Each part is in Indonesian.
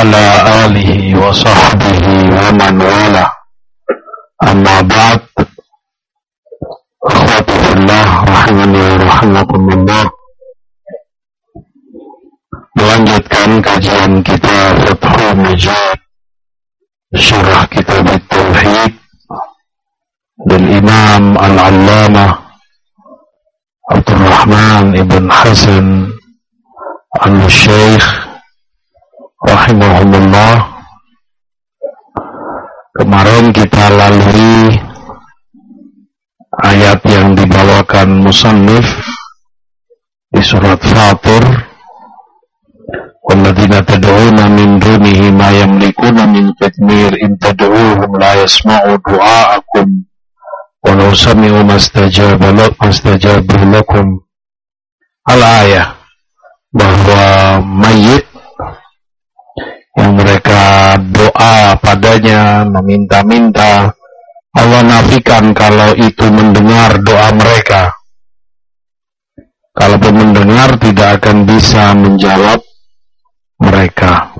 وعلى آله وصحبه ومن والاه أما بعد أخواتي في الله rahimani wa rahimakumullah melanjutkan kajian kita Fathul Majid syarah kitab Tauhid dan Imam Al-Allamah Abdul Rahman Ibn Hasan Al-Syeikh Rahimahumullah Kemarin kita lalui ayat yang dibawakan musannif di surat Fatir وَالَّذِينَ تَدْعُونَ مِنْ دُونِهِ مَا يَمْلِكُونَ مِنْ كَثْمِيرٍ إِنْ تَدْعُوهُمْ لَا يَسْمَعُوا دُعَاءَكُمْ وَلَوْ سَمِعُوا مَا اسْتَجَابُوا لَكُمْ Al-ayah bahwa mayit yang mereka doa padanya meminta-minta Allah nafikan kalau itu mendengar doa mereka. Kalaupun mendengar tidak akan bisa menjawab mereka.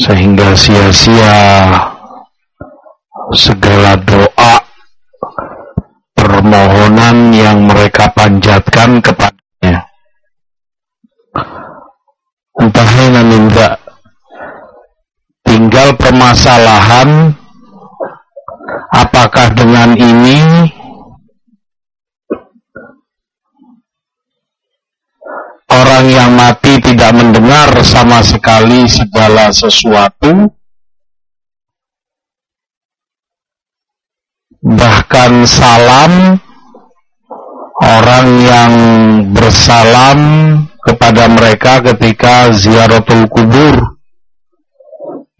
Sehingga sia-sia segala doa permohonan yang mereka panjatkan kepadanya. Entah minta tinggal permasalahan apakah dengan ini? Orang yang mati tidak mendengar sama sekali segala sesuatu. Bahkan salam orang yang bersalam kepada mereka ketika ziaratul kubur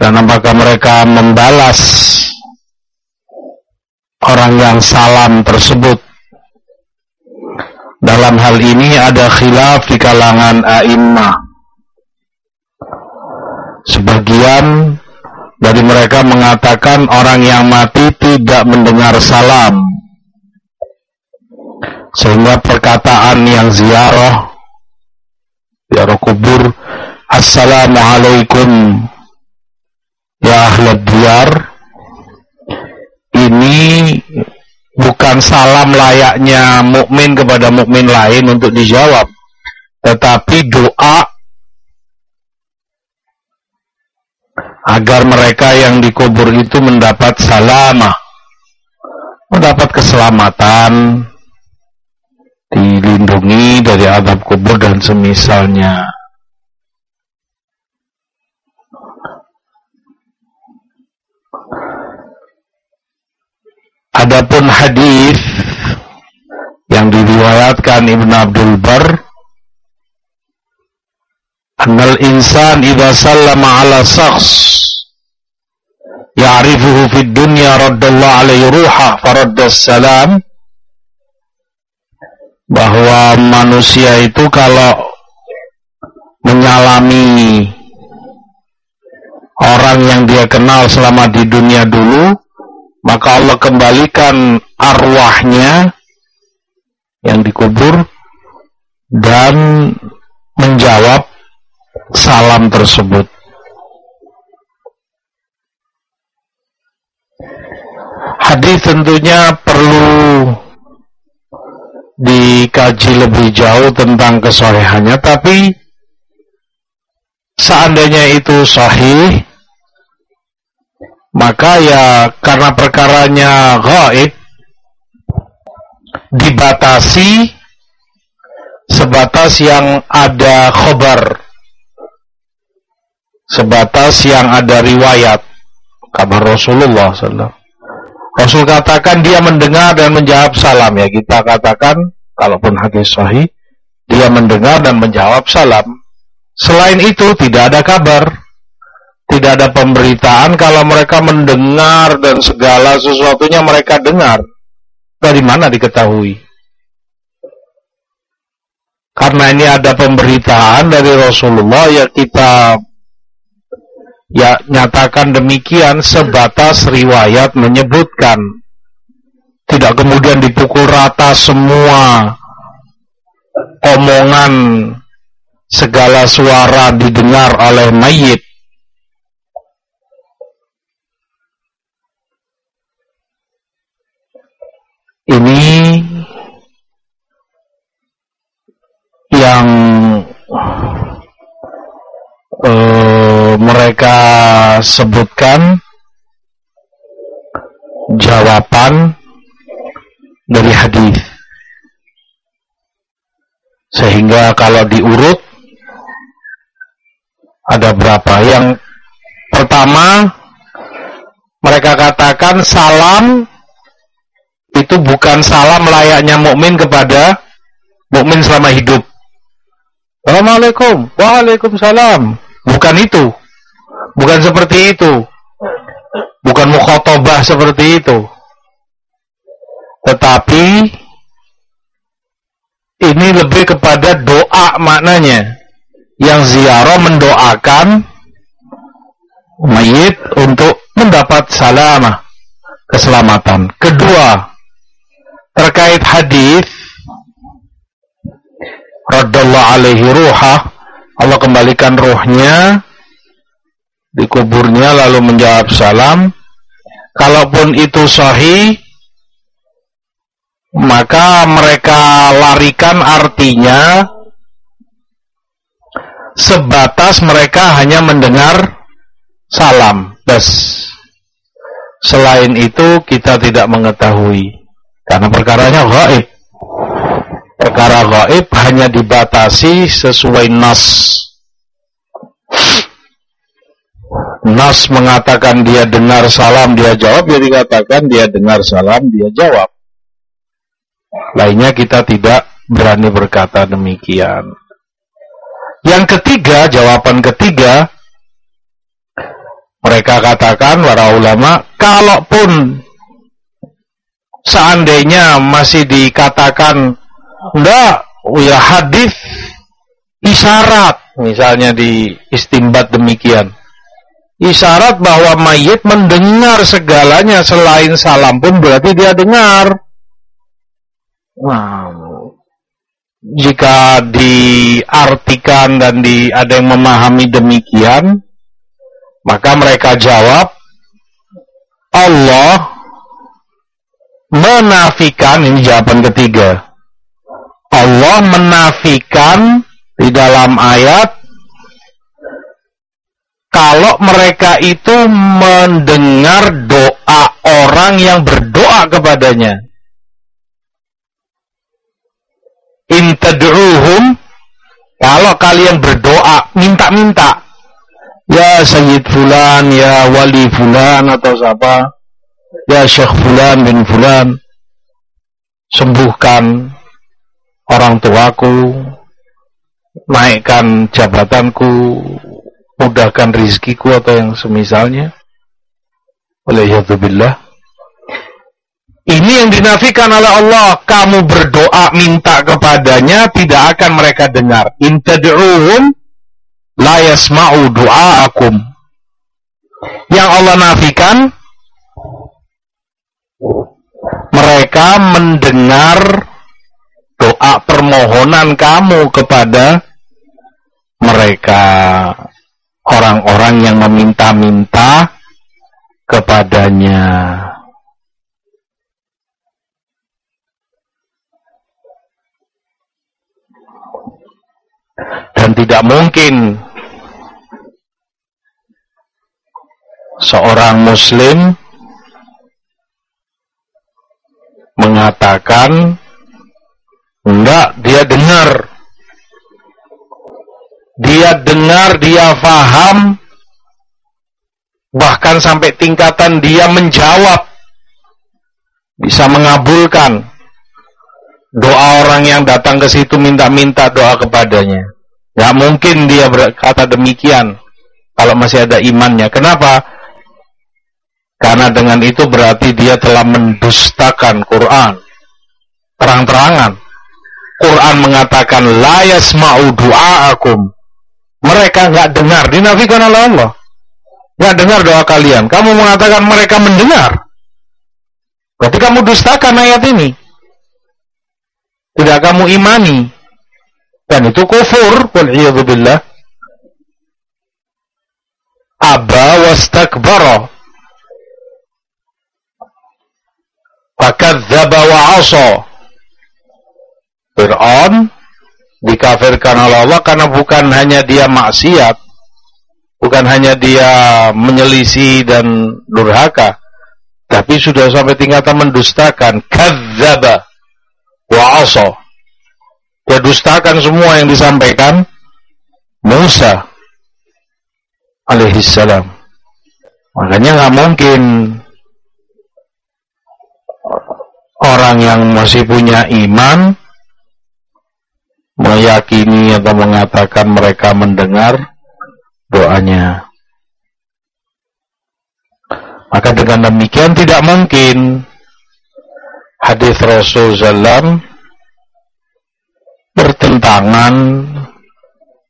dan apakah mereka membalas orang yang salam tersebut dalam hal ini ada khilaf di kalangan a'immah. Sebagian dari mereka mengatakan orang yang mati tidak mendengar salam. Sehingga perkataan yang ziarah, ziarah kubur, Assalamualaikum ya ahlad diyar, ini bukan salam layaknya mukmin kepada mukmin lain untuk dijawab, tetapi doa agar mereka yang dikubur itu mendapat salamah, mendapat keselamatan, dilindungi dari adab kubur dan semisalnya. Adapun hadis yang diriwayatkan Ibn Abdul Bar Annal insan idza sallama ala syakhs ya'rifuhu fid dunya raddallahu alaihi ruha faradda salam bahwa manusia itu kalau menyalami orang yang dia kenal selama di dunia dulu maka Allah kembalikan arwahnya yang dikubur dan menjawab salam tersebut. Hadis tentunya perlu dikaji lebih jauh tentang kesolehannya, tapi seandainya itu sahih, maka ya karena perkaranya gaib dibatasi sebatas yang ada khobar sebatas yang ada riwayat. Kabar Rasulullah SAW Rasul katakan dia mendengar dan menjawab salam. Ya kita katakan kalaupun hadis sahih dia mendengar dan menjawab salam. Selain itu tidak ada kabar tidak ada pemberitaan kalau mereka mendengar dan segala sesuatunya mereka dengar. Dari mana diketahui? Karena ini ada pemberitaan dari Rasulullah ya kita ya nyatakan demikian sebatas riwayat menyebutkan. Tidak kemudian dipukul rata semua omongan segala suara didengar oleh mayit ini yang uh, mereka sebutkan jawaban dari hadis. Sehingga kalau diurut ada berapa? Yang pertama mereka katakan salam itu bukan salam layaknya mukmin kepada mukmin selama hidup. Assalamualaikum. Waalaikumsalam. Bukan itu. Bukan seperti itu. Bukan mukhotobah seperti itu. Tetapi ini lebih kepada doa maknanya. Yang ziarah mendoakan mayit untuk mendapat salamah, keselamatan. Kedua, terkait hadis Raddallahu alaihi ruhah Allah kembalikan ruhnya dikuburnya lalu menjawab salam. Kalaupun itu sahih maka mereka larikan artinya sebatas mereka hanya mendengar salam. Bas. Selain itu kita tidak mengetahui karena perkaranya gaib perkara gaib hanya dibatasi sesuai nas. Nas mengatakan dia dengar salam dia jawab. Dia dikatakan dia dengar salam dia jawab. Lainnya kita tidak berani berkata demikian. Yang ketiga, jawaban ketiga, mereka katakan para ulama, kalaupun seandainya masih dikatakan enggak, ya hadis isyarat, misalnya di istimbat demikian. Isyarat bahwa mayit mendengar segalanya selain salam pun berarti dia dengar. Nah, jika diartikan dan di, ada yang memahami demikian, maka mereka jawab, Allah menafikan, ini jawaban ketiga, Allah menafikan di dalam ayat kalau mereka itu mendengar doa orang yang berdoa kepadanya. intad'uhum kalau kalian berdoa minta-minta. Ya Sayyid Fulan ya Wali Fulan atau siapa ya Syekh Fulan bin Fulan sembuhkan orang tuaku naikkan jabatanku mudahkan rizkiku atau yang semisalnya oleh billah ini yang dinafikan oleh Allah. Kamu berdoa minta kepadanya tidak akan mereka dengar. In tad'uhum la yasma'u du'aakum. Yang Allah nafikan mereka mendengar doa permohonan kamu kepada mereka orang-orang yang meminta-minta kepadanya. dan tidak mungkin seorang muslim mengatakan enggak dia dengar dia dengar dia faham bahkan sampai tingkatan dia menjawab bisa mengabulkan doa orang yang datang ke situ minta-minta doa kepadanya. Gak mungkin dia berkata demikian kalau masih ada imannya. Kenapa? Karena dengan itu berarti dia telah mendustakan Quran. Terang-terangan. Quran mengatakan la yasma'u du'aakum. Mereka nggak dengar, dinafikan oleh Allah. Nggak dengar doa kalian. Kamu mengatakan mereka mendengar. Berarti kamu dustakan ayat ini tidak kamu imani dan itu kufur wal billah aba wastakbara fakadzdzaba wa 'asa. Fir'aun dikafirkan oleh Allah karena bukan hanya dia maksiat, bukan hanya dia menyelisih dan durhaka, tapi sudah sampai tingkatan mendustakan, kadzdzaba wa 'asa. Dia dustakan semua yang disampaikan Musa alaihissalam. Makanya nggak mungkin orang yang masih punya iman meyakini atau mengatakan mereka mendengar doanya. Maka dengan demikian tidak mungkin hadis Rasul Sallam bertentangan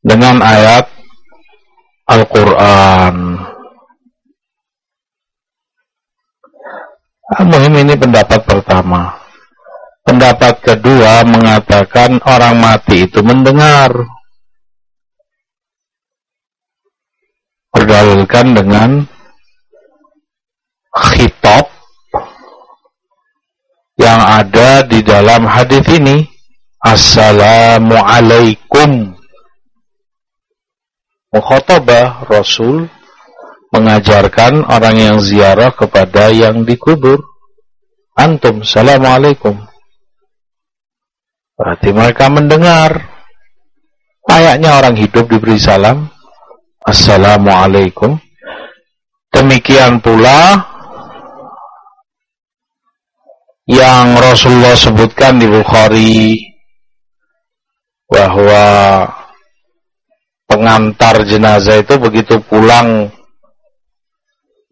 dengan ayat Al-Quran. Al-Muhim ini pendapat pertama. Pendapat kedua mengatakan orang mati itu mendengar. Berdalilkan dengan khitab yang ada di dalam hadis ini. Assalamualaikum. Mukhotabah Rasul mengajarkan orang yang ziarah kepada yang dikubur. Antum, Assalamualaikum. Berarti mereka mendengar. Layaknya orang hidup diberi salam. Assalamualaikum. Demikian pula yang Rasulullah sebutkan di Bukhari bahwa pengantar jenazah itu begitu pulang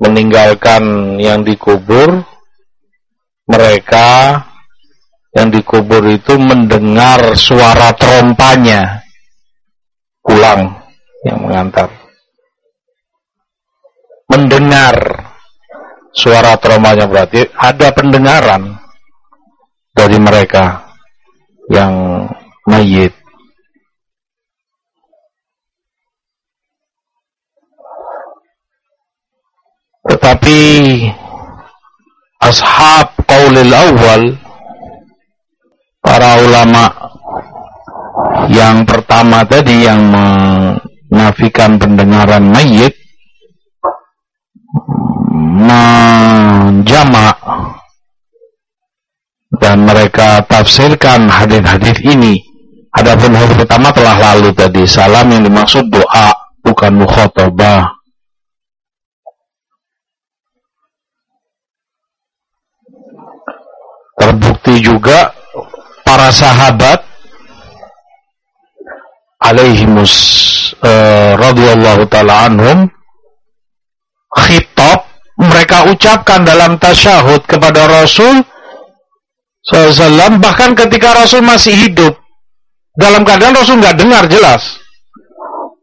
meninggalkan yang dikubur mereka yang dikubur itu mendengar suara trompanya pulang yang mengantar. Mendengar suara trompanya berarti ada pendengaran dari mereka yang mayit tetapi ashab qaulil awal para ulama yang pertama tadi yang menafikan pendengaran mayit menjamak dan mereka tafsirkan hadis-hadis ini. Adapun hadis pertama telah lalu tadi salam yang dimaksud doa bukan mukhotabah terbukti juga para sahabat alaihimus uh, radhiyallahu taala anhum khitab mereka ucapkan dalam tasyahud kepada Rasul SAW bahkan ketika Rasul masih hidup dalam keadaan Rasul nggak dengar jelas.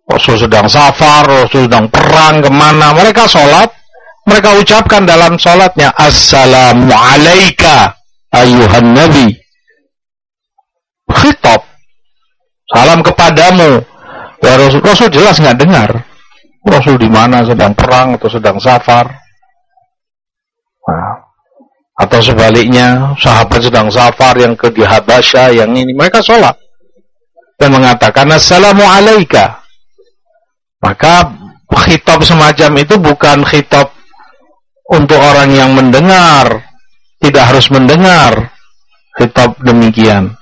Rasul sedang safar Rasul sedang perang ke mana? Mereka sholat mereka ucapkan dalam sholatnya Assalamu alaika ayuhan nabi. Khitab. Salam kepadamu. Ya Rasul, Rasul jelas nggak dengar. Rasul di mana? Sedang perang atau sedang safar? Nah, atau sebaliknya sahabat sedang safar yang ke di Habasya yang ini. Mereka sholat. Dan mengatakan assalamu alaika maka khitab semacam itu bukan khitab untuk orang yang mendengar tidak harus mendengar khitab demikian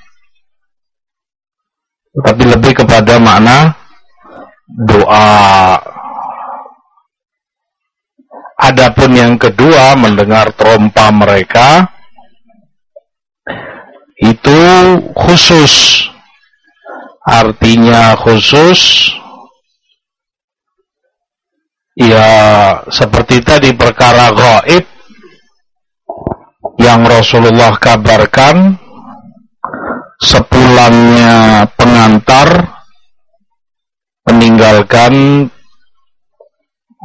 tapi lebih kepada makna doa. Adapun yang kedua mendengar trompa mereka itu khusus artinya khusus ya seperti tadi perkara gaib yang Rasulullah kabarkan sepulangnya pengantar meninggalkan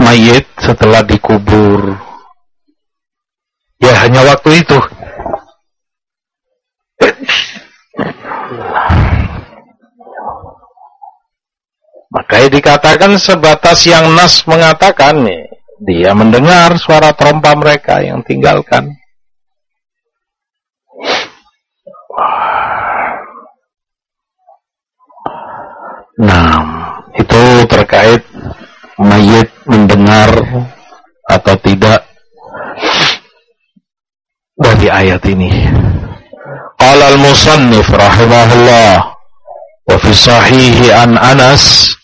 mayit setelah dikubur. Ya hanya waktu itu. Makanya dikatakan sebatas yang Nas mengatakan nih, dia mendengar suara trompa mereka yang tinggalkan. Nah, itu terkait mayit mendengar atau tidak dari ayat ini. Qala al-musannif rahimahullah wa fi sahihi an Anas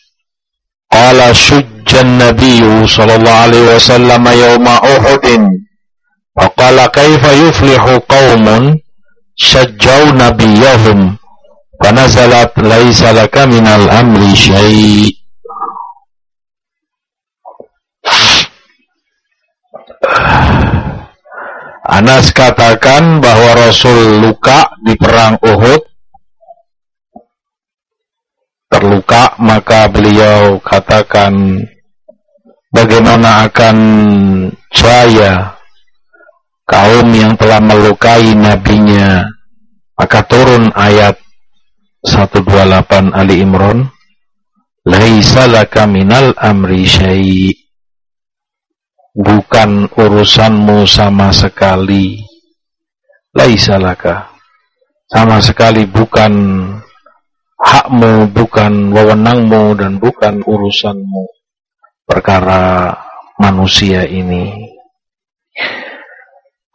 qala shujja an-nabiy sallallahu alaihi wasallam yawma Uhud faqala kaifa yuflihu qaumun shajjau nabiyahum fanazalat laisa laka minal amri syai' Anas katakan bahwa Rasul luka di perang Uhud. Terluka maka beliau katakan bagaimana akan jaya kaum yang telah melukai nabinya. Maka turun ayat 128 Ali Imran laisa laka minal amri syai' bukan urusanmu sama sekali. Laisa laka. Sama sekali bukan hakmu bukan wewenangmu dan bukan urusanmu. Perkara manusia ini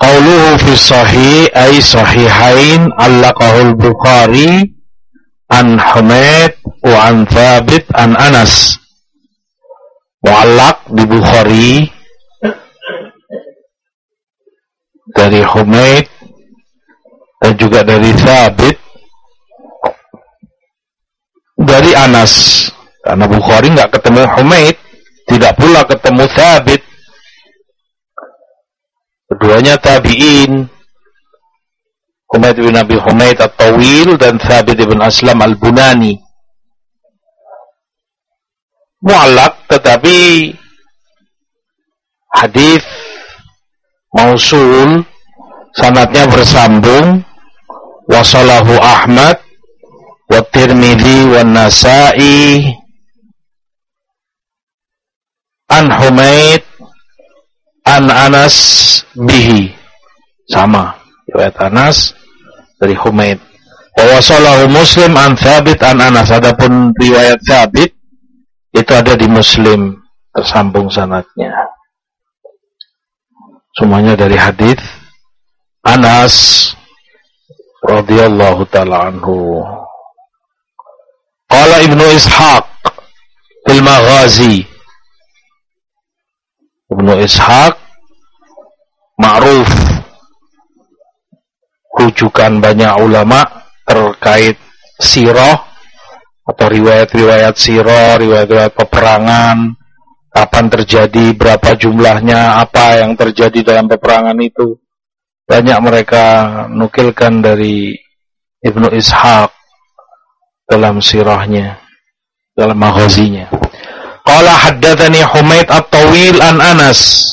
Qauluhu fi sahih ay sahihain allaqahul Bukhari an Humaid wa an Thabit an Anas. Mu'allaq di Bukhari dari Humaid dan juga dari Thabit dari Anas. Karena Bukhari nggak ketemu Humaid tidak pula ketemu Thabit Keduanya tabi'in. Humaid bin Abi Humaid At-Tawil dan Thabit bin Aslam Al-Bunani. Mu'allak tetapi hadis mausul sanatnya bersambung wasalahu Ahmad wa Tirmidzi wa Nasa'i an Humaid an Anas bihi. Sama. Riwayat Anas dari Humaid. Wa wasalahu Muslim an Thabit an Anas. Adapun riwayat Thabit itu ada di Muslim. Tersambung sanatnya semuanya dari hadis Anas radhiyallahu taala anhu. Qala Ibnu Ishaq fil Maghazi Ibnu Ishaq ma'ruf rujukan banyak ulama terkait sirah atau riwayat-riwayat sirah, riwayat-riwayat peperangan, kapan terjadi, berapa jumlahnya, apa yang terjadi dalam peperangan itu. Banyak mereka nukilkan dari Ibnu Ishaq dalam sirahnya, dalam maghazinya. Qala haddatsani Humaid At-Tawil an Anas.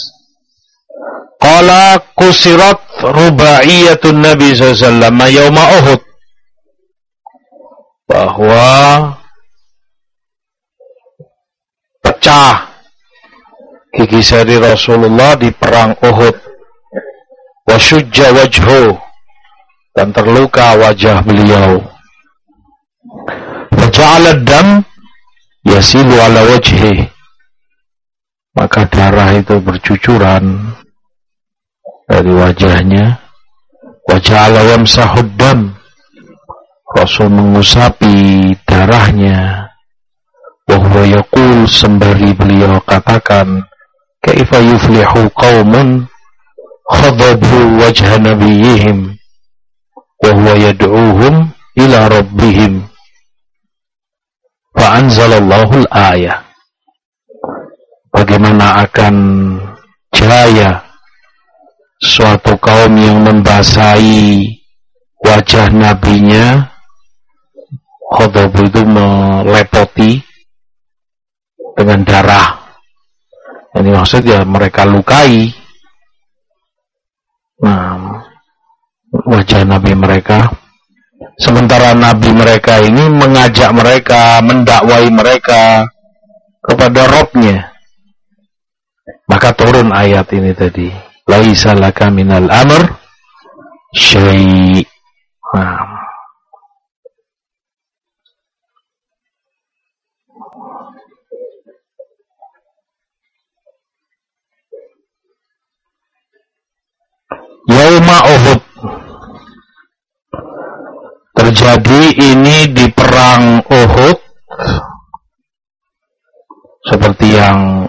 Qala kusirat rubaiyatun Nabi sallallahu alaihi wasallam Uhud. Bahwa pecah gigi seri Rasulullah di perang Uhud. Wasyujja wajhu dan terluka wajah beliau. Faja'ala dam yasilu ala wajhi. Maka darah itu bercucuran dari wajahnya. Wajah ala yamsahuddam Rasul mengusapi darahnya. Wahwa yakul sembari beliau katakan kaifa yuflihu qaumun khadabu wajha nabiyihim wahwa yad'uhum ila rabbihim Fa'anzalallahu ayah. Bagaimana akan jaya suatu kaum yang membasahi wajah nabinya? Khodob itu melepoti dengan darah. Ini maksudnya mereka lukai. Nah wajah nabi mereka Sementara nabi mereka ini mengajak mereka, mendakwai mereka kepada Robnya. Maka turun ayat ini tadi. Laisa laka minal amr syai' nah. Yauma Uhud terjadi ini di perang Uhud seperti yang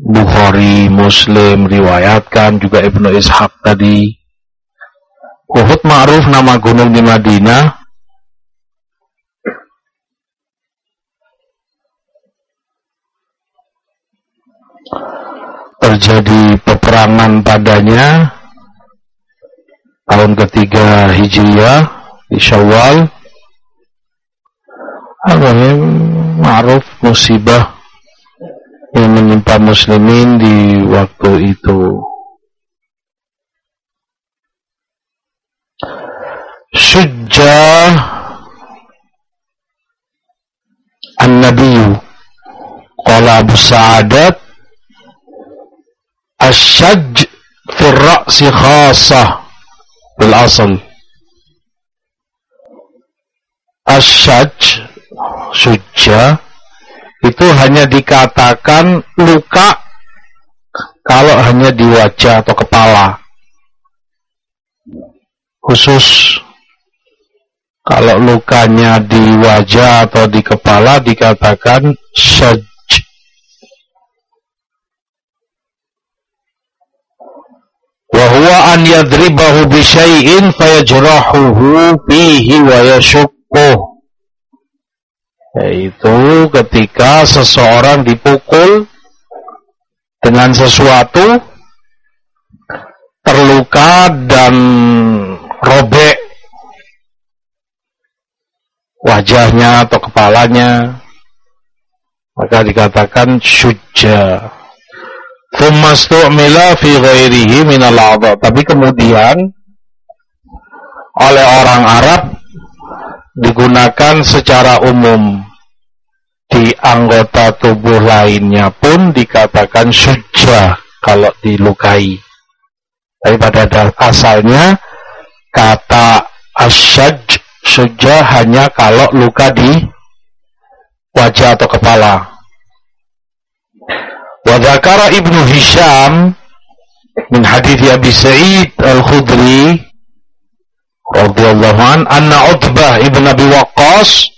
Bukhari, Muslim riwayatkan juga Ibnu Ishaq tadi. Uhud ma'ruf nama gunung di Madinah. Terjadi peperangan padanya tahun ketiga Hijriah di Syawal. Apa ma'ruf musibah yang menimpa muslimin di waktu itu. Sujjah An-Nabiyu Qala Abu Sa'adat Asyaj fi ra'si khasah bil asal Asyaj Sujjah itu hanya dikatakan luka kalau hanya di wajah atau kepala. Khusus kalau lukanya di wajah atau di kepala dikatakan syaj. Wahuwa an yadribahu bisyai'in fayajrahuhu fihi wa yashukkuh yaitu ketika seseorang dipukul dengan sesuatu terluka dan robek wajahnya atau kepalanya maka dikatakan syujja. Thummastu'mila fi ghairihi minal Tapi kemudian oleh orang Arab digunakan secara umum di anggota tubuh lainnya pun dikatakan suja kalau dilukai. Tapi pada asalnya kata asyaj suja hanya kalau luka di wajah atau kepala. Wadakara Ibnu Hisham min hadis Abi Sa'id Al-Khudri radhiyallahu an anna Utbah ibn Abi Waqqas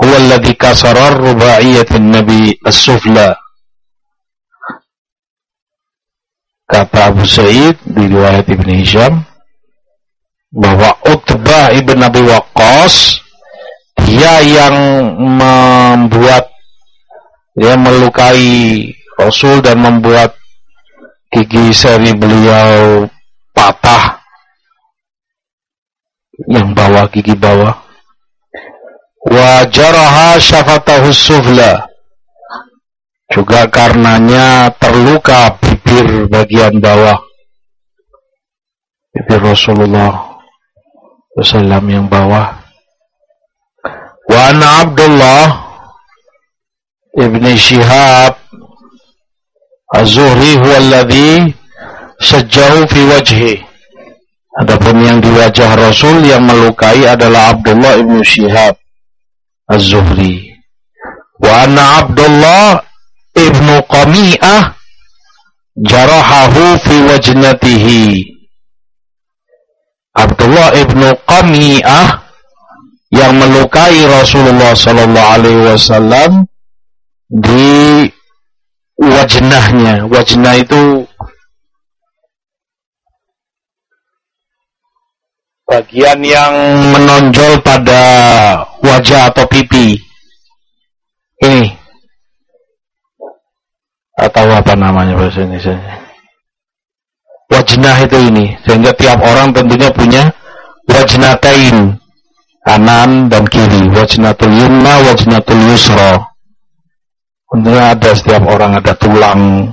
huwa alladhi kasara rubaiyatin Nabi as-sufla. Kata Abu Sa'id di riwayat Ibn Hisham bahwa Utbah ibn Abi Waqqas dia yang membuat dia melukai Rasul dan membuat gigi seri beliau patah yang bawah gigi bawah. Wa jaraha syafatahu sufla. Juga karenanya terluka bibir bagian bawah. Bibir Rasulullah Wasallam yang bawah. Wa anna Abdullah ibni Shihab Az-Zuhri huwa alladhi sajjahu fi wajhi Adapun yang di wajah Rasul yang melukai adalah Abdullah ibnu Syihab Az-Zuhri. Wa anna Abdullah ibnu Qami'ah jarahahu fi wajnatihi. Abdullah ibnu Qami'ah yang melukai Rasulullah sallallahu alaihi wasallam di wajnahnya. Wajnah itu bagian yang menonjol pada wajah atau pipi. Ini. Atau apa namanya bahasa Indonesia. Wajnah itu ini. Sehingga tiap orang tentunya punya wajnatain. Kanan dan kiri. Wajnatul yumna wajnatul yusra. Tentunya ada setiap orang ada tulang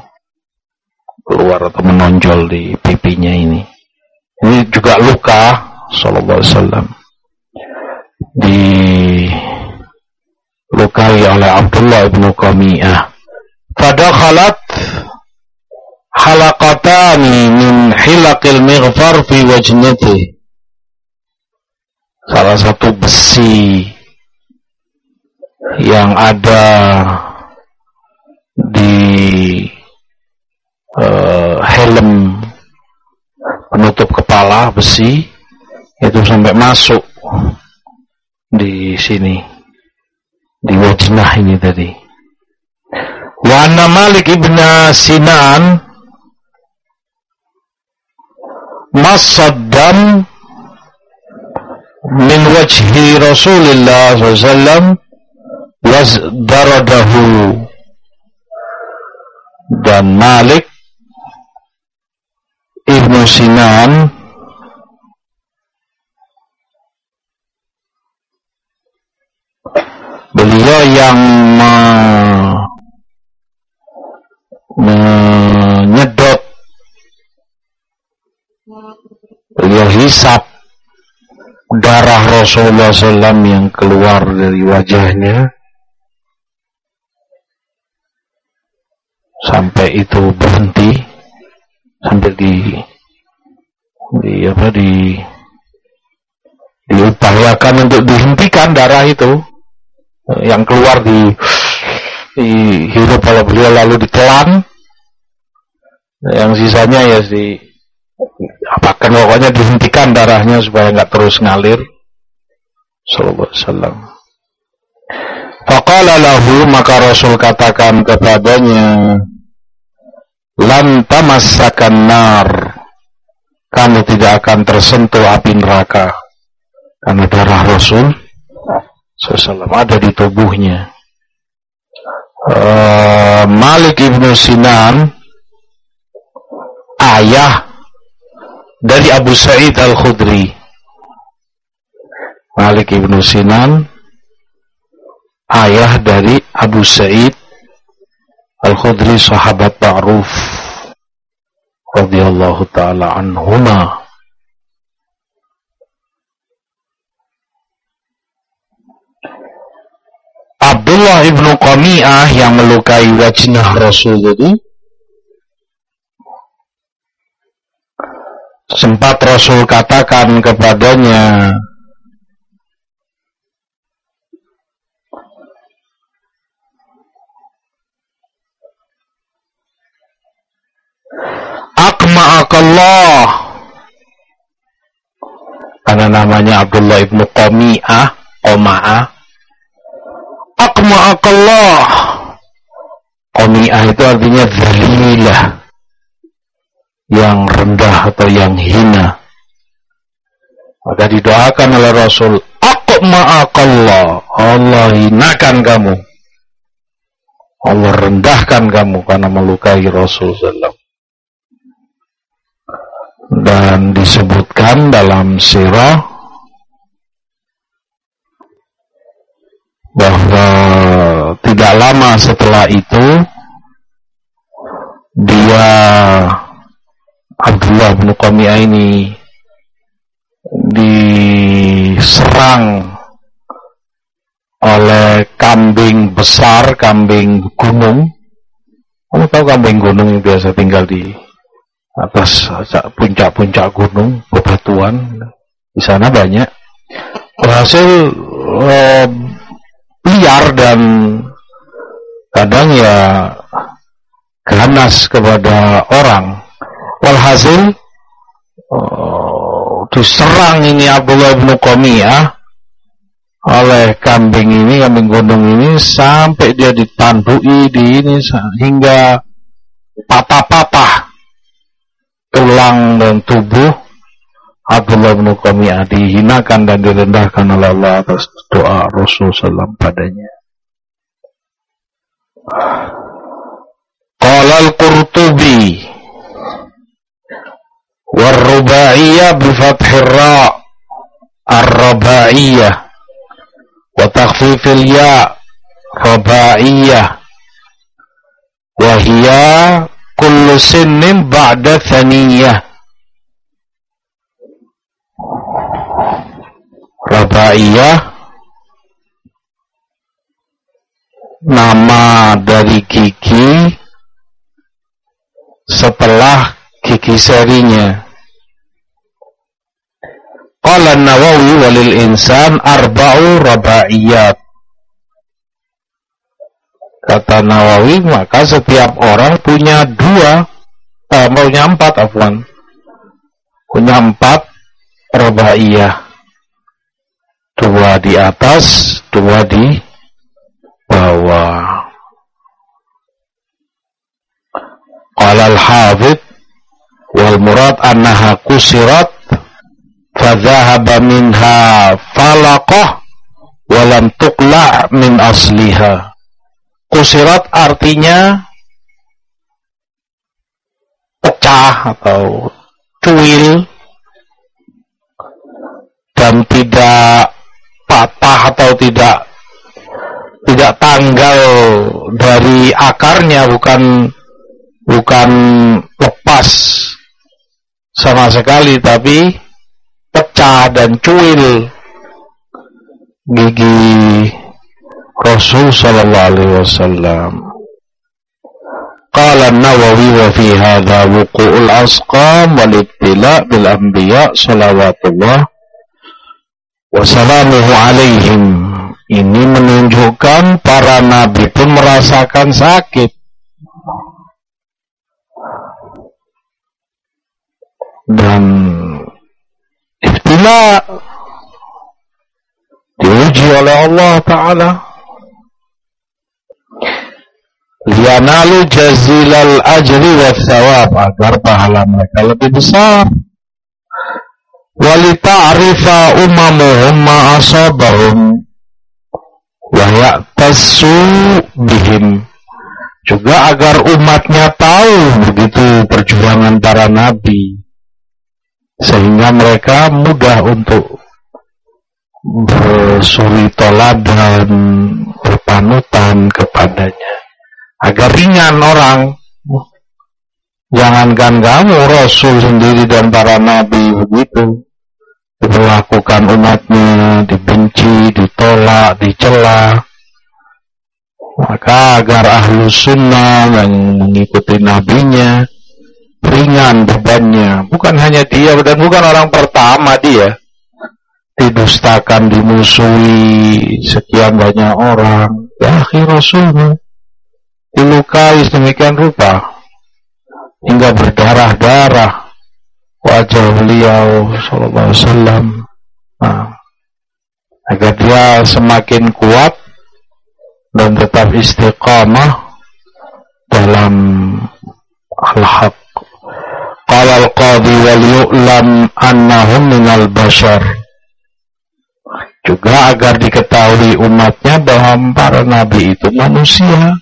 keluar atau menonjol di pipinya ini. Ini juga luka sallallahu alaihi wasallam oleh Abdullah bin Qami'ah. Fadakhalat halaqatani min hilaqil mighfar fi wajnati. Salah satu besi yang ada di uh, helm penutup kepala besi itu sampai masuk di sini di wajnah ini tadi. Wa Malik ibn Sinan masaddam min wajhi Rasulullah SAW was daradahu dan Malik Ibnu Sinan beliau yang me, menyedot. Beliau hisap darah Rasulullah SAW yang keluar dari wajahnya. Sampai itu berhenti. Sampai di di apa di diupayakan untuk dihentikan darah itu yang keluar di di hidup oleh beliau lalu ditelan. Yang sisanya ya di apakan pokoknya dihentikan darahnya supaya nggak terus ngalir. Sallallahu alaihi wasallam. Faqala lahu maka rasul katakan kepadanya lan tamassakan nar kamu tidak akan tersentuh api neraka. Karena darah rasul sallallahu ada di tubuhnya uh, Malik ibnu Sinan ayah dari Abu Sa'id Al-Khudri. Malik Ibnu Sinan ayah dari Abu Sa'id Al-Khudri sahabat ta'ruf radhiyallahu taala anhuma Abdullah ibnu Qami'ah yang melukai wajah Rasul tadi sempat Rasul katakan kepadanya Akma'akallah. Karena namanya Abdullah ibnu Qami'ah Qoma'ah Akma'akallah Qami'ah itu artinya zalilah yang rendah atau yang hina. Maka didoakan oleh Rasul, Aku ma'akallah, Allah hinakan kamu. Allah rendahkan kamu karena melukai Rasul SAW. Dan disebutkan dalam sirah bahwa tidak lama setelah itu dia Abdullah bin Qami'ah ini diserang oleh kambing besar, kambing gunung. Kamu tahu kambing gunung yang biasa tinggal di atas puncak-puncak gunung, bebatuan. Di sana banyak. Hasil eh, liar dan kadang ya ganas kepada orang. Walhasil oh, diserang ini Abdullah bin Qamiyah oleh kambing ini, kambing gunung ini sampai dia ditandui di ini hingga patah-patah tulang dan tubuh Abdullah bin Qami'ah dihinakan dan direndahkan oleh Allah atas doa Rasul sallam padanya. Qala al-Qurtubi war-rubaiyah bi fathir ra ar-rubaiyah wa takhfifil ya rubaiyah wa hiya kullu sinnin ba'da thaniyah Rabaiyah nama dari gigi setelah gigi serinya. Qala Nawawi walil insan arba'u rabaiyat. Kata Nawawi, maka setiap orang punya dua, eh, punya empat, afwan. Punya empat rabaiyah dua di atas dua di bawah. Qala al-hafidh wal murad annaha kusirat fadhahaba minha falaqah walam tuqla min asliha. Kusirat artinya pecah atau cuil dan tidak patah atau tidak tidak tanggal dari akarnya bukan bukan lepas sama sekali tapi pecah dan cuil gigi Rasul sallallahu alaihi wasallam. Qala an-Nawawi wa fi hadha wuqu'ul asqam wal ibtila bil anbiya salawatullah wa salamuhu alaihim. Ini menunjukkan para nabi pun merasakan sakit. Dan ibtila diuji oleh Allah Ta'ala liyanalu jazilal ajri wa thawab agar pahala mereka lebih besar walita'rifa umamuhum ma'asabahum wa ya'tassu bihim juga agar umatnya tahu begitu perjuangan para nabi sehingga mereka mudah untuk bersuri toladan, berpanutan kepadanya. Agar ringan orang. Jangankan kamu, Rasul sendiri dan para nabi begitu. Diperlakukan umatnya, dibenci, ditolak, dicela. Maka agar ahlu sunnah yang mengikuti nabinya, ringan bebannya. Bukan hanya dia, dan bukan orang pertama dia didustakan, dimusuhi sekian banyak orang. Ya akhir Rasulmu dilukai sedemikian rupa hingga berdarah-darah wajah beliau sallallahu alaihi wasallam. Nah, agar dia semakin kuat dan tetap istiqamah dalam al-haq. Qala al-qadi wal yu'lam annahum minal bashar juga agar diketahui umatnya bahwa para nabi itu manusia.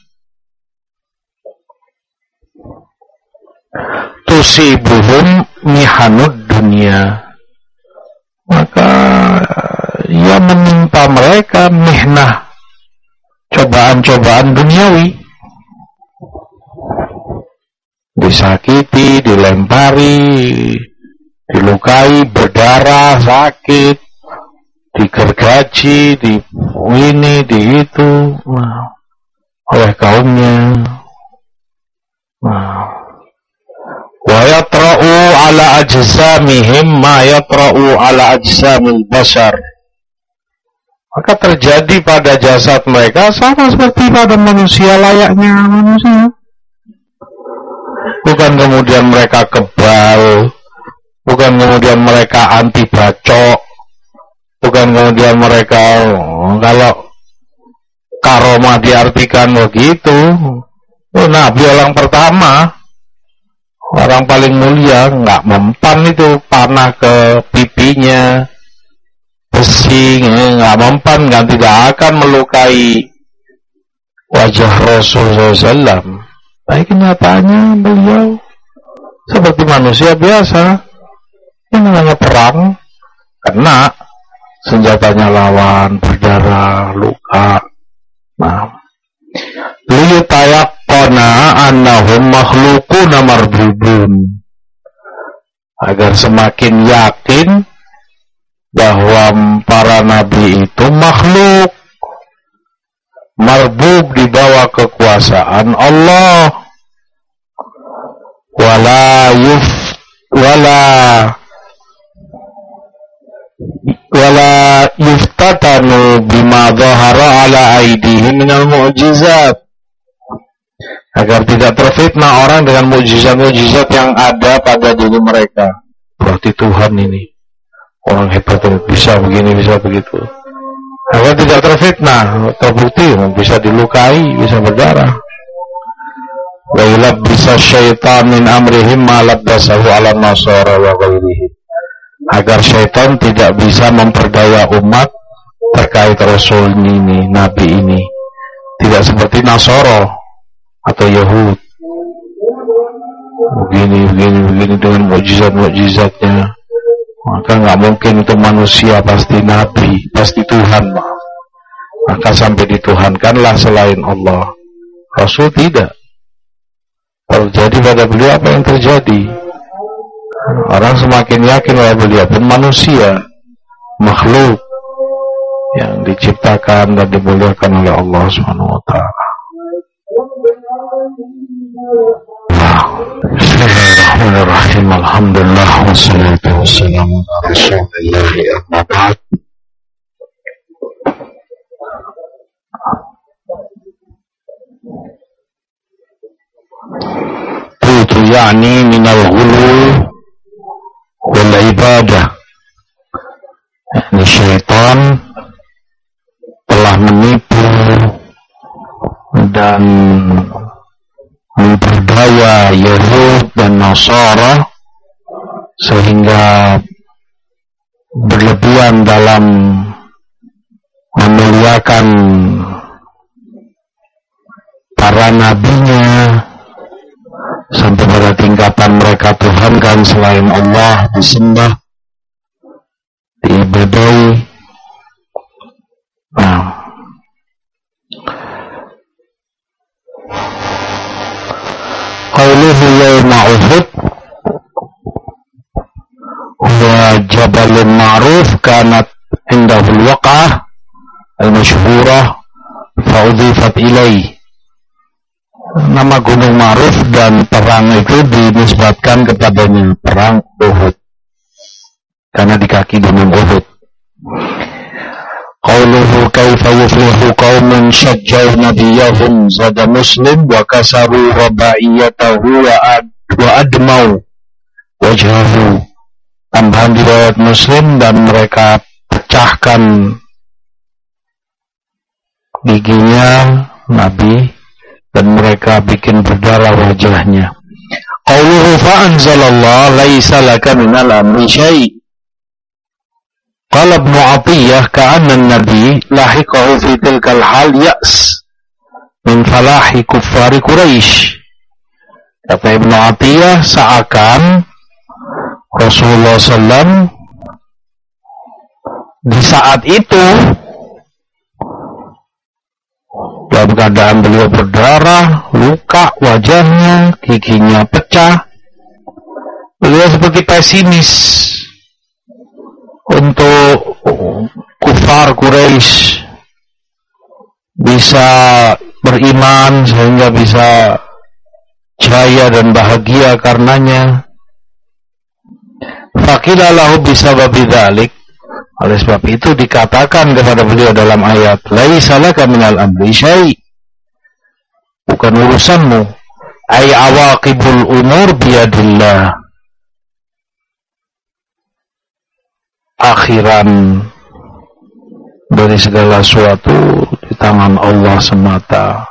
Tusibuhum mihanud dunia. Maka ia menimpa mereka mihnah cobaan-cobaan duniawi disakiti, dilempari, dilukai, berdarah, sakit, digergaji, di ini, di itu, nah, oleh kaumnya. Nah, wa ala ajsamihim ma yatra'u ala ajsamil basar. Maka terjadi pada jasad mereka sama seperti pada manusia layaknya manusia. Bukan kemudian mereka kebal, bukan kemudian mereka anti bacok, bukan kemudian mereka oh, kalau karomah diartikan begitu oh, Nabi orang pertama orang paling mulia nggak mempan itu panah ke pipinya. Besi nggak mempan kan tidak akan melukai wajah Rasulullah SAW tapi kenyataannya beliau? Seperti manusia biasa. Yang namanya perang. Kena. Senjatanya lawan, berdarah, luka. Nah, liyutayaqqana annahum makhluquna marbubun. Agar semakin yakin bahwa para nabi itu makhluk. Marbub di bawah kekuasaan Allah. Wala yuf wala wala yuftatanu bima dhahara ala aidihim minal mu'jizat agar tidak terfitnah orang dengan mujizat-mujizat yang ada pada diri mereka. Berarti Tuhan ini orang hebat bisa begini bisa begitu. Agar tidak terfitnah, terbukti bisa dilukai, bisa berdarah. Wa bisa syaitan min amrihim ma labbasahu ala nasara wa ghairihim. Agar syaitan tidak bisa memperdaya umat terkait Rasul ini, Nabi ini. Tidak seperti Nasoro atau Yahud. Begini, begini, begini dengan mukjizat-mukjizatnya. Maka nggak mungkin itu manusia, pasti Nabi, pasti Tuhan. Maka sampai dituhankanlah selain Allah. Rasul tidak. Terjadi pada beliau apa yang terjadi? Orang semakin yakin bahwa beliau pun manusia, makhluk, yang diciptakan dan dimuliakan oleh Allah Subhanahu wa. Bismillahirrahmanirrahim. Alhamdulillah wassalatu wassalamu ala Rasulillah amma ba'd. قلت يعني من الغلو والعبادة يعني الشيطان telah menipu dan memperdaya Yahud dan Nasara sehingga berlebihan dalam memuliakan para nabinya sampai pada tingkatan mereka Tuhan kan selain Allah disembah diibadai Nah. Qauluhu yawma Uhud. Huwa jabalun ma'ruf kanat indahu al-waqah al-masyhurah fa'udhifat ilaih nama gunung Ma'ruf dan perang itu dinisbatkan kepadanya perang Uhud. Karena di kaki gunung Uhud قوله كيف يفلح قوم شجعوا نبيهم زاد مسلم وكسروا رباعيته وأدموا wajhahu tambahan riwayat muslim dan mereka pecahkan giginya Nabi dan mereka bikin berdarah wajahnya Qauluhu fa'anzalallah laisa laka minal amri syai' Qala Ibnu Atiyah ka'anna Nabi lahiqahu fi tilkal hal ya's min falahi kuffari Quraisy. Kata Ibnu Atiyah seakan Rasulullah SAW di saat itu dalam keadaan beliau berdarah, luka wajahnya, giginya pecah. Beliau seperti pesimis untuk kufar Quraisy bisa beriman sehingga bisa jaya dan bahagia karenanya. Fakilalahu bisa babidalik. Oleh sebab itu dikatakan kepada beliau dalam ayat, Laisa laka minal amri syai. Bukan urusanmu. Ay awaqibul umur biadillah akhiran dari segala sesuatu di tangan Allah semata.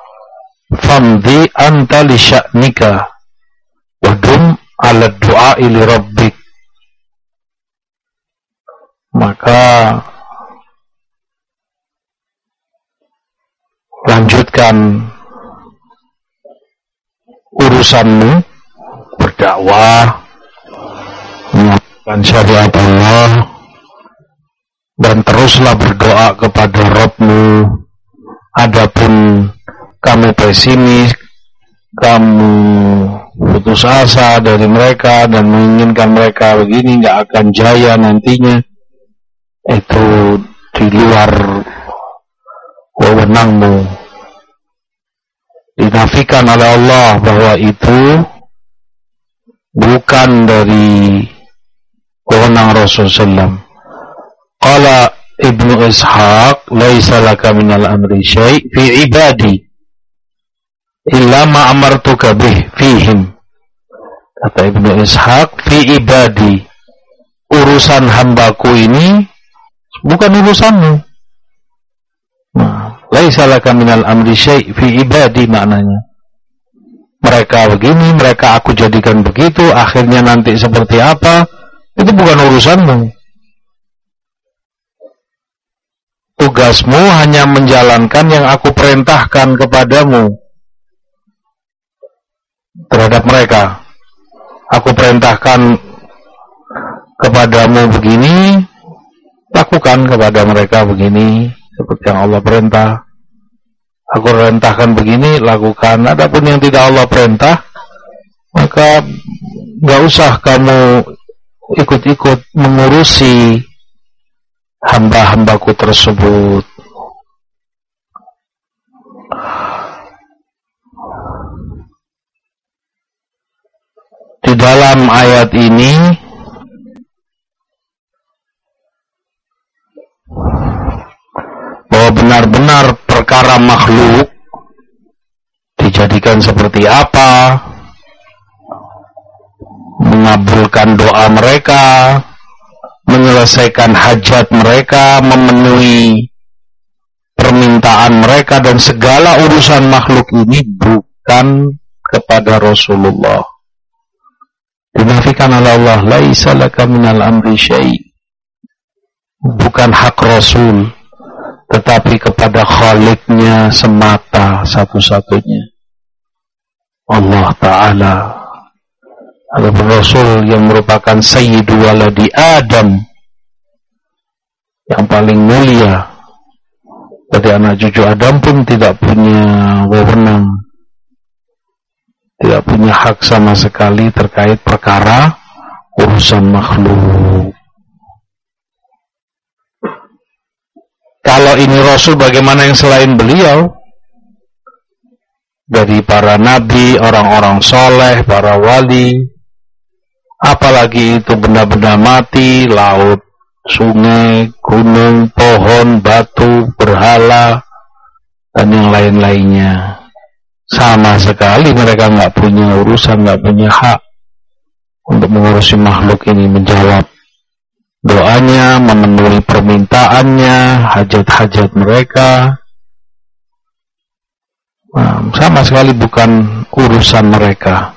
Famdi anta li sya'nika wadum ala du'a ili rabbik. Maka lanjutkan urusanmu berdakwah mengamalkan syariat Allah dan teruslah berdoa kepada Robmu. Adapun kamu pesimis, kamu putus asa dari mereka dan menginginkan mereka begini nggak akan jaya nantinya, itu di luar wewenangmu. Dinafikan oleh Allah bahwa itu bukan dari wewenang Rasulullah Qala Ibnu Ishaq laisa laka minal amri syai' fi ibadi illa ma amartuka bih fihim. Kata Ibnu Ishaq fi ibadi urusan hambaku ini bukan urusanmu. Nah, laisa laka minal amri syai' fi ibadi maknanya. Mereka begini, mereka aku jadikan begitu, akhirnya nanti seperti apa, itu bukan urusanmu. Tugasmu hanya menjalankan yang aku perintahkan kepadamu terhadap mereka. Aku perintahkan kepadamu begini, lakukan kepada mereka begini, seperti yang Allah perintah. Aku perintahkan begini, lakukan. Adapun yang tidak Allah perintah, maka nggak usah kamu ikut-ikut mengurusi hamba-hambaku tersebut. Di dalam ayat ini bahwa benar-benar perkara makhluk dijadikan seperti apa, mengabulkan doa mereka, menyelesaikan hajat mereka, memenuhi permintaan mereka dan segala urusan makhluk ini bukan kepada Rasulullah. Dinafikan oleh Allah, laisa laka minal amri syai. Bukan hak Rasul, tetapi kepada Khaliknya semata satu-satunya. Allah Ta'ala ada Rasul yang merupakan Sayyidu Waladi Adam yang paling mulia dari anak cucu Adam pun tidak punya wewenang tidak punya hak sama sekali terkait perkara urusan makhluk. Kalau ini Rasul bagaimana yang selain beliau? Dari para nabi, orang-orang soleh, para wali, apalagi itu benda-benda mati, laut, sungai, gunung, pohon, batu, berhala, dan yang lain-lainnya. Sama sekali mereka nggak punya urusan, nggak punya hak untuk mengurusi makhluk ini menjawab doanya, memenuhi permintaannya, hajat-hajat mereka. Nah, sama sekali bukan urusan mereka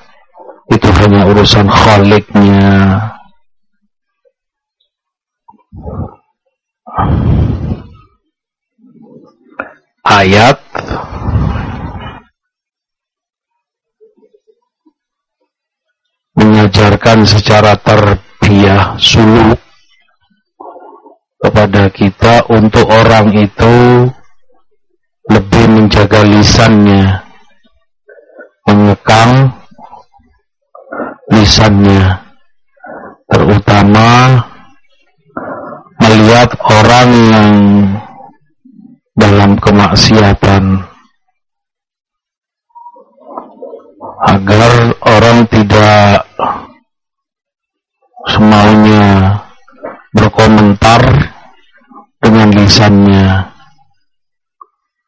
itu hanya urusan khaliknya. Ayat. Mengajarkan secara terbiah suluk kepada kita untuk orang itu lebih menjaga lisannya mengekang lisannya terutama melihat orang yang dalam kemaksiatan. Agar orang tidak semaunya berkomentar dengan lisannya.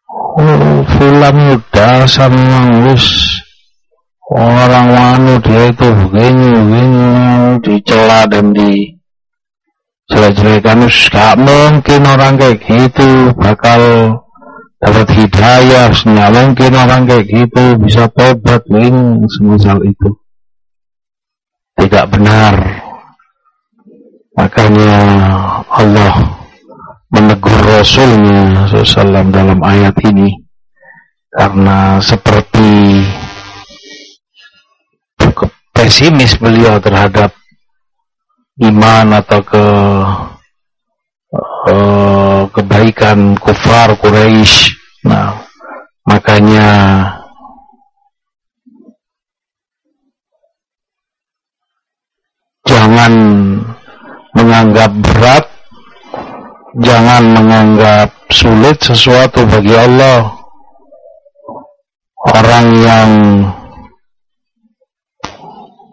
Oh fulan udah sama orang wanu dia itu begini begini dicela dan di jelek-jelekan. Gak mungkin orang kayak gitu bakal dapat hidayah. Nggak mungkin orang kayak gitu bisa tobat wing semisal itu. Tidak benar. Makanya Allah menegur Rasulnya SAW dalam ayat ini. Karena seperti pesimis beliau terhadap iman atau ke uh, kebaikan kufar Quraisy. Nah, makanya jangan menganggap berat, jangan menganggap sulit sesuatu bagi Allah. Orang yang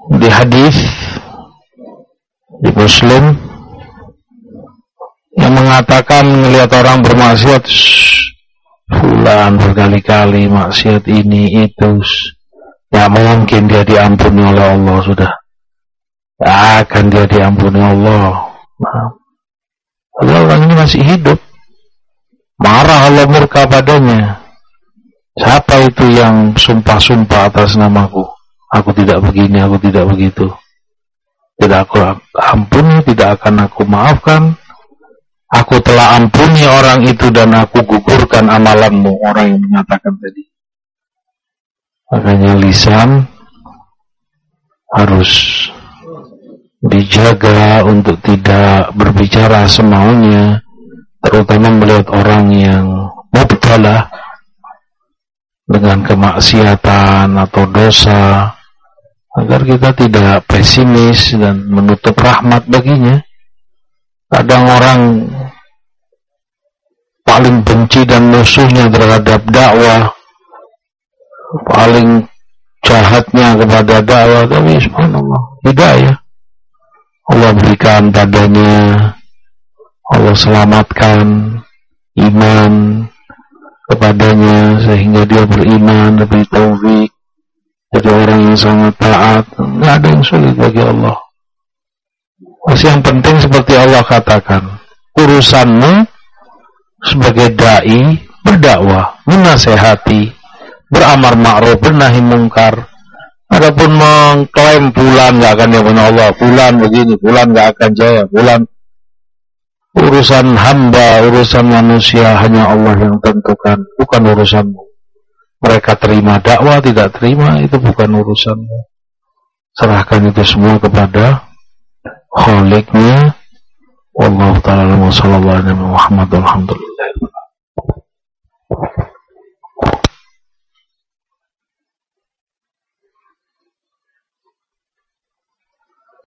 di hadis di Muslim yang mengatakan melihat orang bermaksiat fulan berkali-kali maksiat ini itu ya mungkin dia diampuni oleh Allah sudah. Ya, akan dia diampuni Allah. Nah, orang ini masih hidup. Marah Allah murka padanya. Siapa itu yang sumpah-sumpah atas namaku aku tidak begini, aku tidak begitu. Tidak aku ampuni, tidak akan aku maafkan. Aku telah ampuni orang itu dan aku gugurkan amalanmu, orang yang menyatakan tadi. Makanya lisan harus dijaga untuk tidak berbicara semaunya, terutama melihat orang yang mubtalah dengan kemaksiatan atau dosa, agar kita tidak pesimis dan menutup rahmat baginya. Kadang orang paling benci dan musuhnya terhadap dakwah, paling jahatnya kepada dakwah, tapi subhanallah, hidayah. Allah berikan padanya, Allah selamatkan iman kepadanya sehingga dia beriman, lebih taufik, jadi orang yang sangat taat, nggak ada yang sulit bagi Allah. Masih yang penting seperti Allah katakan, urusanmu sebagai dai berdakwah, menasehati, beramar ma'ruf, bernahi mungkar. Adapun mengklaim bulan nggak akan punya Allah, bulan begini, bulan nggak akan jaya, bulan urusan hamba, urusan manusia hanya Allah yang tentukan, bukan urusanmu. Mereka terima dakwah, tidak terima, itu bukan urusanmu. Serahkan itu semua kepada khaliknya. Wallahu taala alaihi Muhammad alhamdulillah